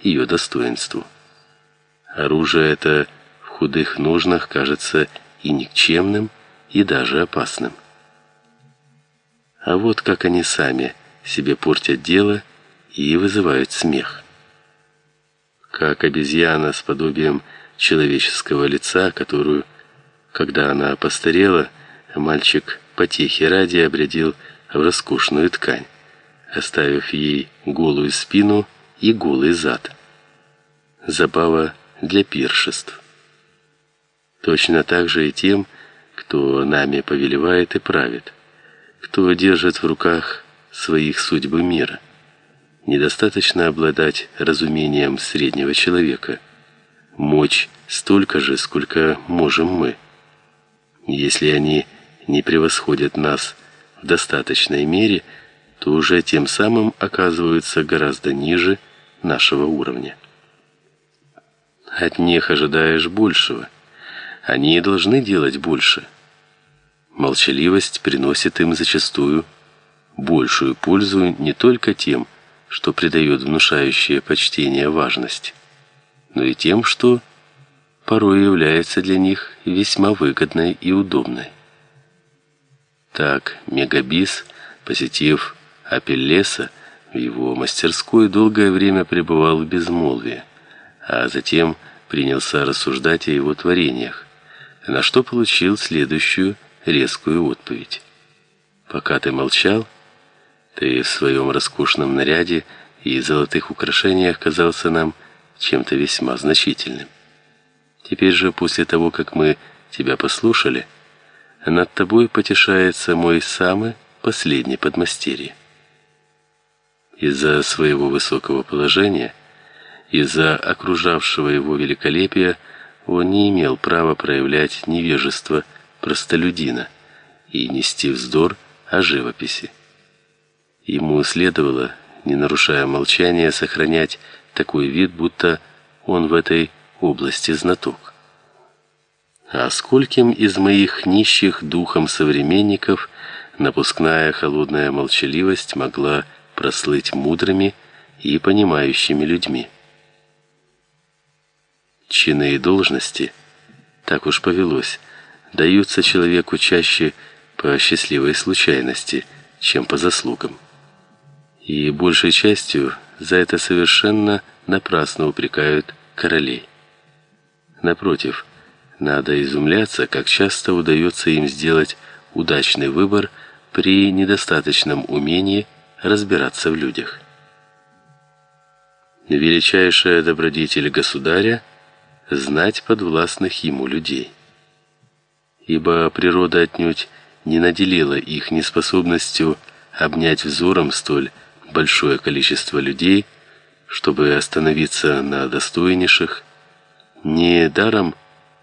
ее достоинству. Оружие это в худых ножнах кажется и никчемным, и даже опасным. А вот как они сами себе портят дело и вызывают смех. Как обезьяна с подобием человеческого лица, которую, когда она постарела, мальчик потехи ради обрядил в роскошную ткань, оставив ей голую спину и голый зад. Забава для пиршеств. Точно так же и тем, кто нами повелевает и правит, кто держит в руках своих судьбы мира. Недостаточно обладать разумением среднего человека. Мочь столько же, сколько можем мы. Если они не превосходят нас в достаточной мере, то уже тем самым оказываются гораздо ниже нашего уровня. От них ожидаешь большего. Они должны делать больше. Молчаливость приносит им зачастую большую пользу не только тем, что придает внушающее почтение важность, но и тем, что порой является для них весьма выгодной и удобной. Так Мегабис, посетив Апеллеса, в его мастерской долгое время пребывал в безмолвии, а затем принялся рассуждать о его творениях, на что получил следующую резкую отповедь. «Пока ты молчал, ты в своем роскошном наряде и золотых украшениях казался нам чем-то весьма значительным. Теперь же, после того, как мы тебя послушали, над тобой потешается мой самый последний подмастерье. Из-за своего высокого положения, из-за окружавшего его великолепия, он не имел права проявлять невежество простолюдина и нести вздор о живописи. Ему следовало, не нарушая молчания, сохранять такой вид, будто он в этой области знаток. А скольким из моих нищих духом современников напускная холодная молчаливость могла прослыть мудрыми и понимающими людьми. Чины и должности, так уж повелось, даются человеку чаще по счастливой случайности, чем по заслугам и большей частью за это совершенно напрасно упрекают королей. Напротив, надо изумляться, как часто удается им сделать удачный выбор при недостаточном умении разбираться в людях. Величайшая добродетель государя знать подвластных ему людей. Ибо природа отнюдь не наделила их неспособностью обнять взором столь большое количество людей, чтобы остановиться на достойнейших, не даром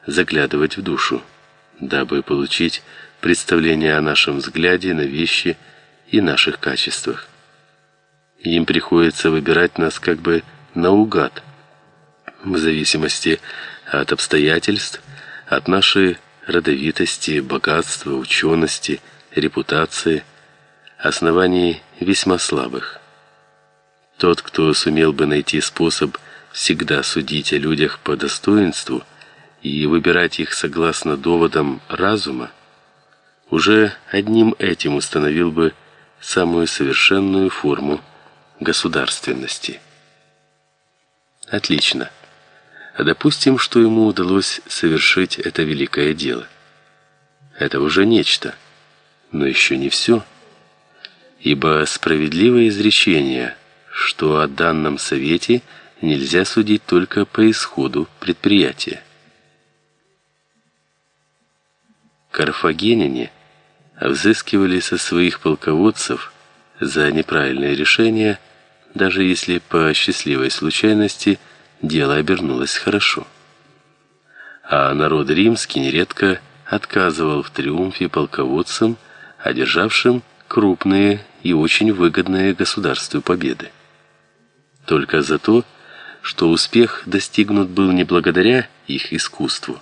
заглядывать в душу, дабы получить представление о нашем взгляде на вещи и наших качествах. Им приходится выбирать нас как бы наугад, в зависимости от обстоятельств, от нашей родовитости, богатства, учености, репутации, оснований весьма слабых. Тот, кто сумел бы найти способ всегда судить о людях по достоинству и выбирать их согласно доводам разума, уже одним этим установил бы самую совершенную форму государственности. Отлично. А допустим, что ему удалось совершить это великое дело. Это уже нечто, но еще не все. Ибо справедливое изречение, что о данном совете нельзя судить только по исходу предприятия. Карфагеняне взыскивали со своих полководцев за неправильное решение, даже если по счастливой случайности дело обернулось хорошо. А народ римский нередко отказывал в триумфе полководцам, одержавшим крупные и очень выгодные государству победы. Только за то, что успех достигнут был не благодаря их искусству,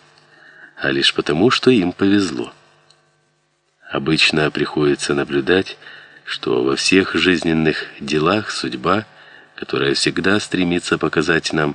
а лишь потому, что им повезло. Обычно приходится наблюдать, что во всех жизненных делах судьба которая всегда стремится показать нам